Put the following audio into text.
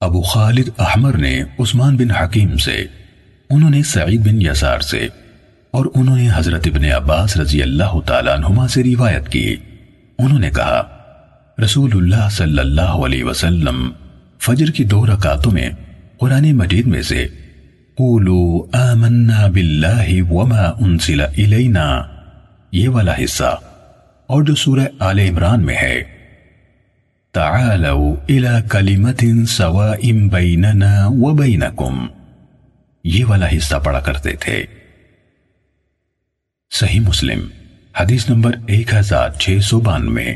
ابو خالد احمر نے عثمان بن حکیم سے، انہوں نے سعید بن یسار سے، اور انہوں نے حضرت ابن عباس رضی اللہ تعالیٰ عنہما سے روایت کی۔ انہوں نے کہا، رسول اللہ صلی اللہ علیہ وسلم فجر کی دو رکعتوں میں قرآن مجید میں سے، قولوا آمنا باللہ وما انزل الینا، یہ والا حصہ، اور جو سورہ آل عمران میں ہے تعالوا الى کلمت سواء بیننا وبینکم یہ والا حصہ پڑھا کرتے تھے۔ صحیح مسلم، حدیث نمبر ایک ہزار چھ سو بانوے۔